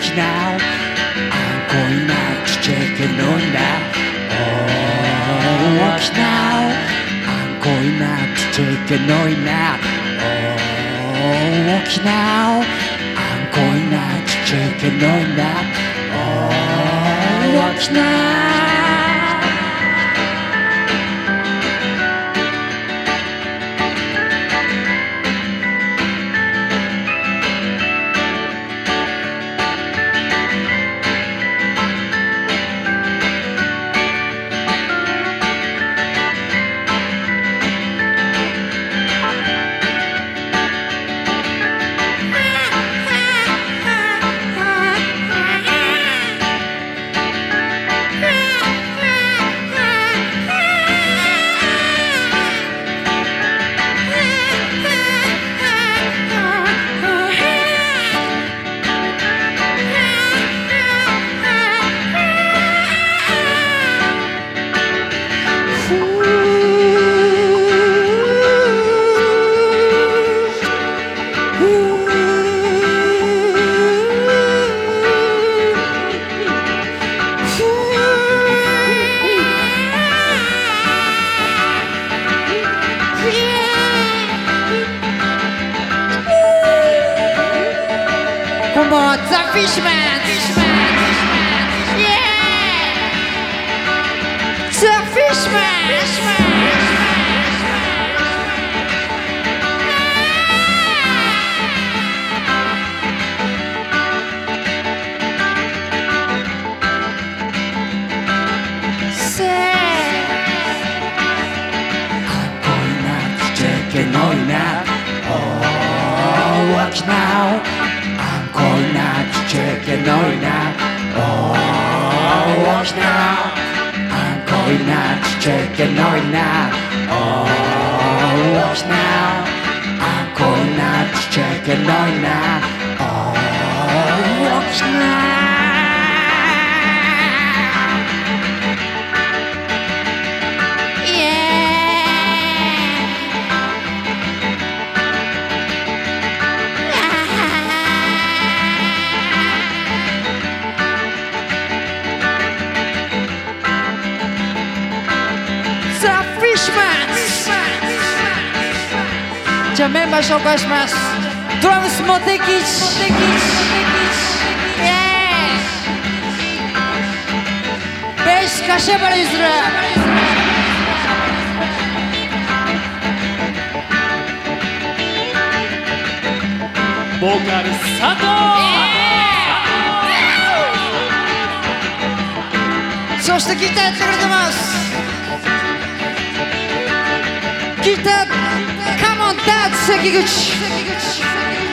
大きなあんこいなちっちゃいけのいな。大きなあんこいなちっちゃいけのいな。大 about the fishman. fishman. Yeah! The fishman. fishman. Taking all now, oh, watch now checking all night. Oh, watch now. I'm going out, checking all night. Oh, watch now. I'm going out, checking all night. Oh, watch now. メンバー紹介します。ドラムスモテキチベース柏原譲る。ボーカル佐藤。そしてギターやってくれてます。ギター Come on, dance, give it.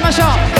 しましょう。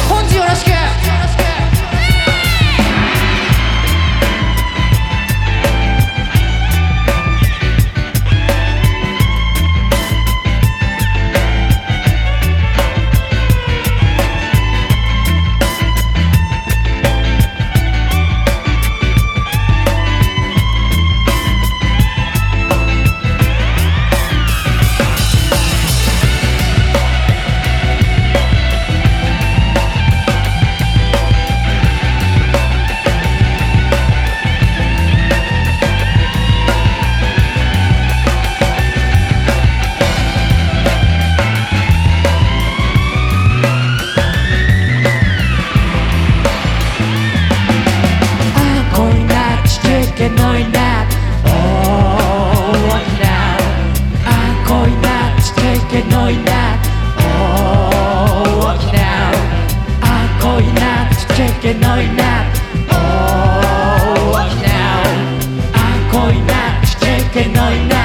right now.